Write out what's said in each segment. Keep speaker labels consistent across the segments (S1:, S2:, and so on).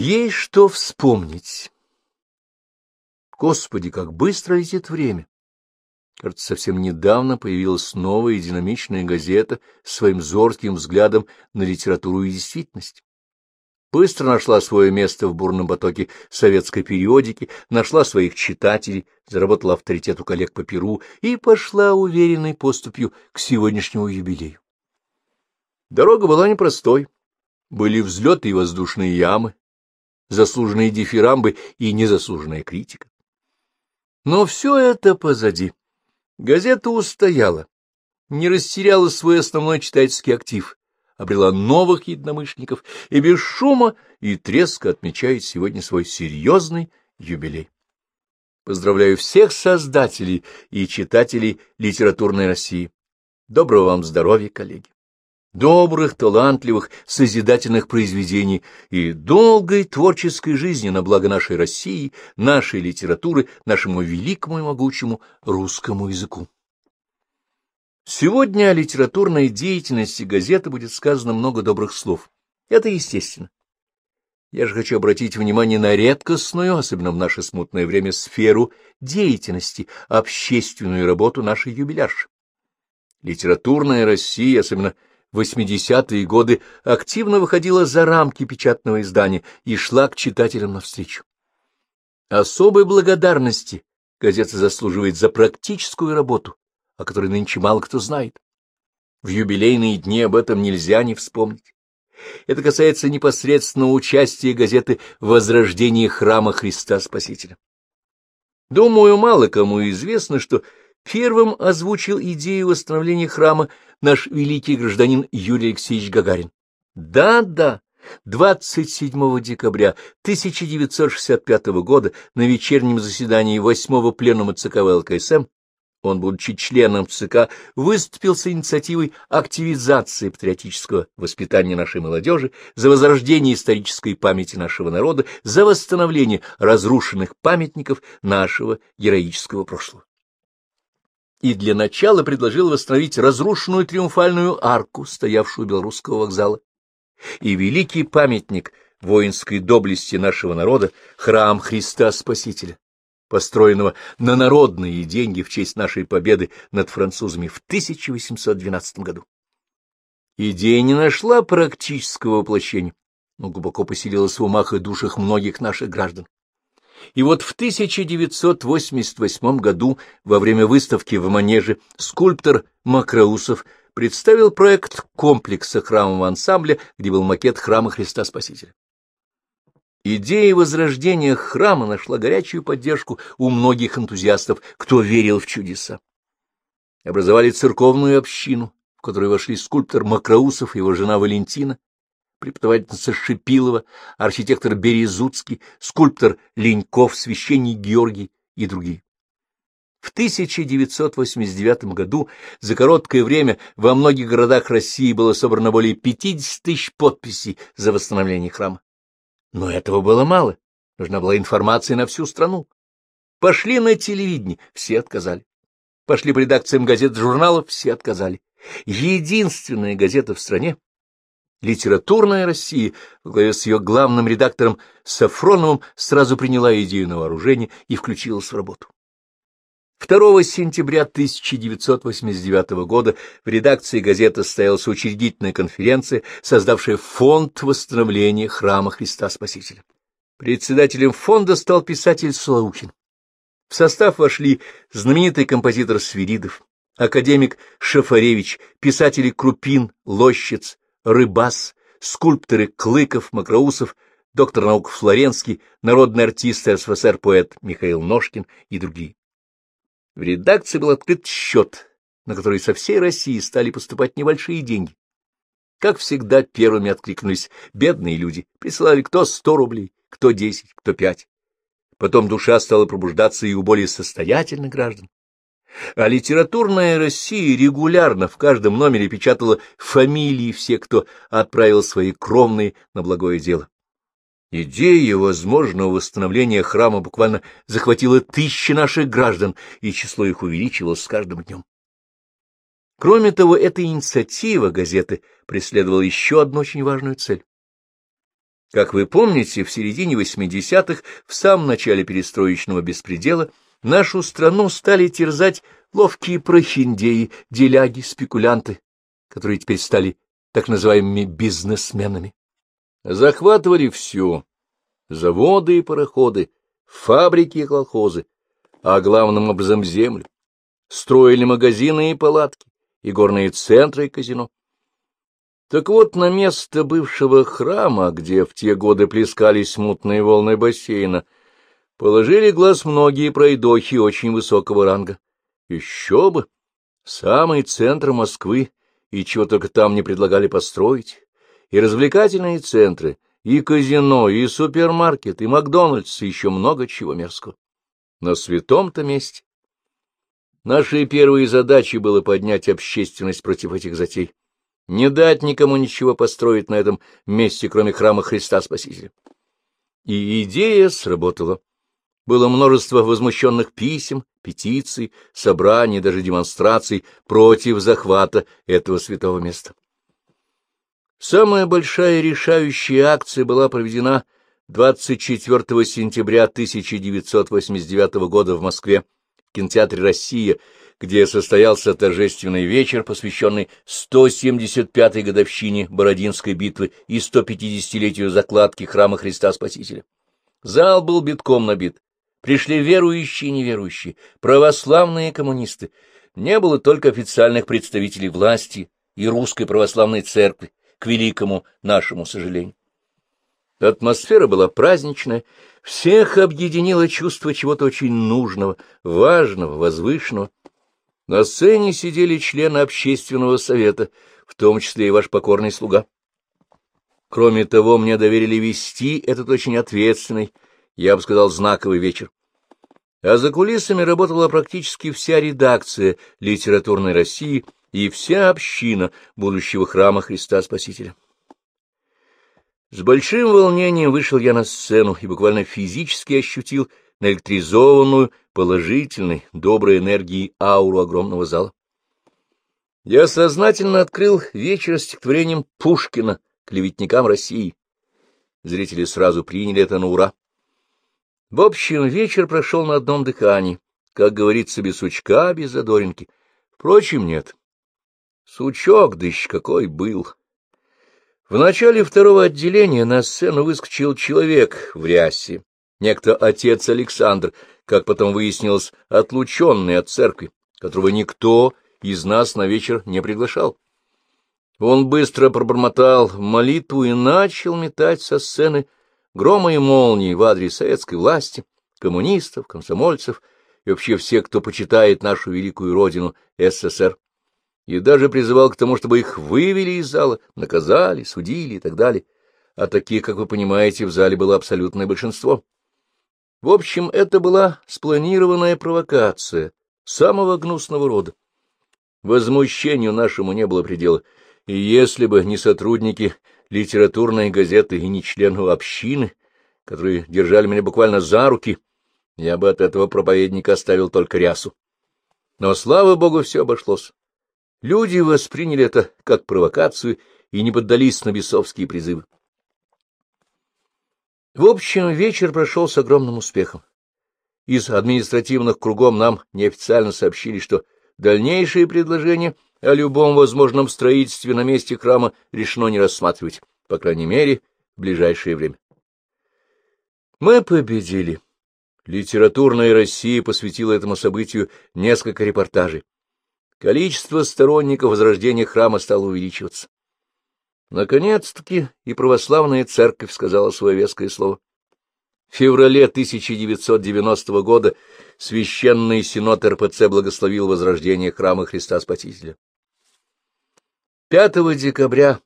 S1: Есть что вспомнить. Господи, как быстро летит время! Кажется, совсем недавно появилась новая динамичная газета с своим зорким взглядом на литературу и действительность. Быстро нашла свое место в бурном потоке советской периодики, нашла своих читателей, заработала авторитет у коллег по Перу и пошла уверенной поступью к сегодняшнему юбилею. Дорога была непростой. Были взлеты и воздушные ямы, заслуженные дифирамбы и незаслуженная критика. Но все это позади. Газета устояла, не растеряла свой основной читательский актив, обрела новых единомышленников и без шума и треска отмечает сегодня свой серьезный юбилей. Поздравляю всех создателей и читателей литературной России. Доброго вам здоровья, коллеги! Добрых, талантливых, созидательных произведений и долгой творческой жизни на благо нашей России, нашей литературы, нашему великому и могучему русскому языку. Сегодня о литературной деятельности газеты будет сказано много добрых слов. Это естественно. Я же хочу обратить внимание на редкостную, особенно в наше смутное время, сферу деятельности, общественную работу нашей юбилярши. Литературная Россия, особенно 80-е годы, активно выходила за рамки печатного издания и шла к читателям навстречу. Особой благодарности газета заслуживает за практическую работу, о которой нынче мало кто знает. В юбилейные дни об этом нельзя не вспомнить. Это касается непосредственного участия газеты в возрождении храма Христа Спасителя. Думаю, мало кому известно, что первым озвучил идею восстановления храма наш великий гражданин Юрий Алексеевич Гагарин. Да-да, 27 декабря 1965 года на вечернем заседании 8-го пленума ЦК ВЛКСМ он, будучи членом ЦК, выступил с инициативой активизации патриотического воспитания нашей молодежи, за возрождение исторической памяти нашего народа, за восстановление разрушенных памятников нашего героического прошлого. И для начала предложил восстановить разрушенную триумфальную арку, стоявшую у Белорусского вокзала, и великий памятник воинской доблести нашего народа, храм Христа Спасителя построенного на народные деньги в честь нашей победы над французами в 1812 году. Идея не нашла практического воплощения, но глубоко поселилась в умах и душах многих наших граждан. И вот в 1988 году, во время выставки в Манеже, скульптор Макроусов представил проект комплекса храмового ансамбля, где был макет храма Христа Спасителя. Идея возрождения храма нашла горячую поддержку у многих энтузиастов, кто верил в чудеса. Образовали церковную общину, в которую вошли скульптор Макроусов и его жена Валентина, преподавательница Шипилова, архитектор Березуцкий, скульптор Леньков, священник Георгий и другие. В 1989 году за короткое время во многих городах России было собрано более 50 тысяч подписей за восстановление храма. Но этого было мало. Нужна была информация на всю страну. Пошли на телевидение, все отказали. Пошли по редакциям газет журналов, все отказали. Единственная газета в стране, литературная Россия, во главе с ее главным редактором Сафроновым, сразу приняла идею на вооружение и включилась в работу. 2 сентября 1989 года в редакции газеты состоялась учредительная конференция, создавшая фонд восстановления храма Христа Спасителя. Председателем фонда стал писатель Солоухин. В состав вошли знаменитый композитор Свиридов, академик Шафаревич, писатели Крупин, Лощиц, Рыбас, скульпторы Клыков, Макроусов, доктор наук Флоренский, народный артист СССР поэт Михаил Ножкин и другие. В редакции был открыт счет, на который со всей России стали поступать небольшие деньги. Как всегда, первыми откликнулись бедные люди, присылали кто сто рублей, кто десять, кто пять. Потом душа стала пробуждаться и у более состоятельных граждан. А литературная Россия регулярно в каждом номере печатала фамилии всех, кто отправил свои кровные на благое дело. Идея возможного восстановления храма буквально захватила тысячи наших граждан, и число их увеличивалось с каждым днем. Кроме того, эта инициатива газеты преследовала еще одну очень важную цель. Как вы помните, в середине 80-х, в самом начале перестроечного беспредела, нашу страну стали терзать ловкие прохиндеи, деляги, спекулянты, которые теперь стали так называемыми бизнесменами. Захватывали все — заводы и пароходы, фабрики и колхозы, а главным образом землю. Строили магазины и палатки, и горные центры и казино. Так вот, на место бывшего храма, где в те годы плескались мутные волны бассейна, положили глаз многие пройдохи очень высокого ранга. Еще бы! Самый центр Москвы, и чего только там не предлагали построить, и развлекательные центры, и казино, и супермаркет, и Макдональдс, и еще много чего мерзкого. На святом-то месте. Нашей первой задачей было поднять общественность против этих затей не дать никому ничего построить на этом месте, кроме храма Христа Спасителя. И идея сработала. Было множество возмущенных писем, петиций, собраний, даже демонстраций против захвата этого святого места. Самая большая решающая акция была проведена 24 сентября 1989 года в Москве в кинотеатре «Россия», где состоялся торжественный вечер, посвященный 175-й годовщине Бородинской битвы и 150-летию закладки храма Христа Спасителя. Зал был битком набит. Пришли верующие и неверующие, православные и коммунисты. Не было только официальных представителей власти и русской православной церкви, к великому нашему сожалению. Атмосфера была праздничная, всех объединило чувство чего-то очень нужного, важного, возвышенного. На сцене сидели члены общественного совета, в том числе и ваш покорный слуга. Кроме того, мне доверили вести этот очень ответственный, я бы сказал, знаковый вечер. А за кулисами работала практически вся редакция литературной России и вся община будущего храма Христа Спасителя. С большим волнением вышел я на сцену и буквально физически ощутил наэлектризованную, положительной, доброй энергией ауру огромного зала. Я сознательно открыл вечер стихотворением Пушкина «Клеветникам России». Зрители сразу приняли это на ура. В общем, вечер прошел на одном дыхании, как говорится, без сучка, без задоринки. Впрочем, нет. Сучок, еще какой был. В начале второго отделения на сцену выскочил человек в рясе, некто отец Александр, как потом выяснилось, отлученный от церкви, которого никто из нас на вечер не приглашал. Он быстро пробормотал молитву и начал метать со сцены грома и молнии в адрес советской власти, коммунистов, комсомольцев и вообще всех, кто почитает нашу великую родину СССР, и даже призывал к тому, чтобы их вывели из зала, наказали, судили и так далее. А таких, как вы понимаете, в зале было абсолютное большинство. В общем, это была спланированная провокация самого гнусного рода. Возмущению нашему не было предела, и если бы не сотрудники литературной газеты и не члены общины, которые держали меня буквально за руки, я бы от этого проповедника оставил только рясу. Но, слава богу, все обошлось. Люди восприняли это как провокацию и не поддались на бесовские призывы. В общем, вечер прошел с огромным успехом. Из административных кругов нам неофициально сообщили, что дальнейшие предложения о любом возможном строительстве на месте храма решено не рассматривать, по крайней мере, в ближайшее время. Мы победили. Литературная Россия посвятила этому событию несколько репортажей. Количество сторонников возрождения храма стало увеличиваться. Наконец-таки и православная церковь сказала свое веское слово. В феврале 1990 года Священный Синод РПЦ благословил возрождение храма Христа Спасителя. 5 декабря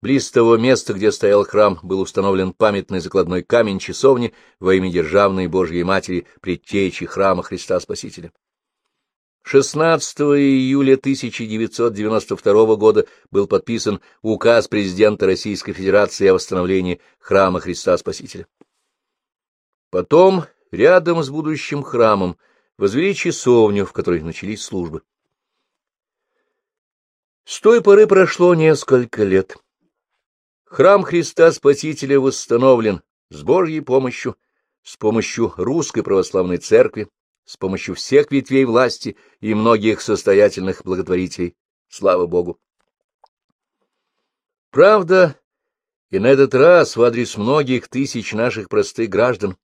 S1: близ того места, где стоял храм, был установлен памятный закладной камень часовни во имя Державной Божьей Матери предтечи храма Христа Спасителя. 16 июля 1992 года был подписан указ президента Российской Федерации о восстановлении храма Христа Спасителя. Потом, рядом с будущим храмом, возвели часовню, в которой начались службы. С той поры прошло несколько лет. Храм Христа Спасителя восстановлен с Божьей помощью, с помощью Русской Православной Церкви, с помощью всех ветвей власти и многих состоятельных благотворителей. Слава Богу! Правда, и на этот раз в адрес многих тысяч наших простых граждан,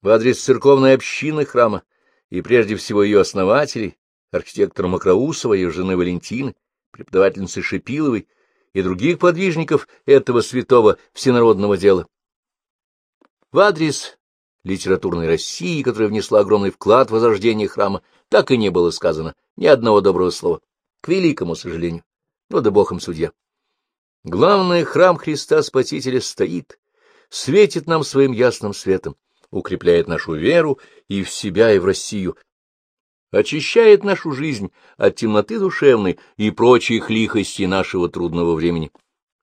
S1: в адрес церковной общины храма и прежде всего ее основателей, архитектора Макроусова и жены Валентины, преподавательницы Шипиловой и других подвижников этого святого всенародного дела. В адрес литературной России, которая внесла огромный вклад в возрождение храма, так и не было сказано ни одного доброго слова, к великому сожалению, но да бог им судья. Главный храм Христа Спасителя стоит, светит нам своим ясным светом, укрепляет нашу веру и в себя, и в Россию, очищает нашу жизнь от темноты душевной и прочих лихостей нашего трудного времени.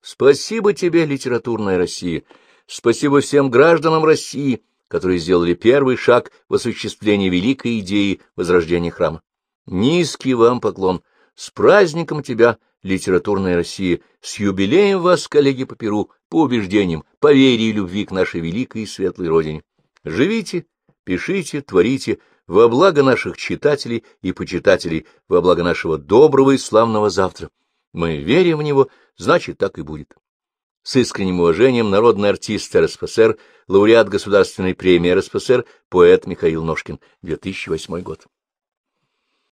S1: Спасибо тебе, литературная Россия, спасибо всем гражданам России, которые сделали первый шаг в осуществлении великой идеи возрождения храма. Низкий вам поклон, с праздником тебя, литературная Россия, с юбилеем вас, коллеги по Перу, по убеждениям, по вере и любви к нашей великой и светлой Родине. Живите, пишите, творите, во благо наших читателей и почитателей, во благо нашего доброго и славного завтра. Мы верим в него, значит, так и будет. С искренним уважением народный артист РСФСР, лауреат Государственной премии РСФСР, поэт Михаил Ножкин, 2008 год.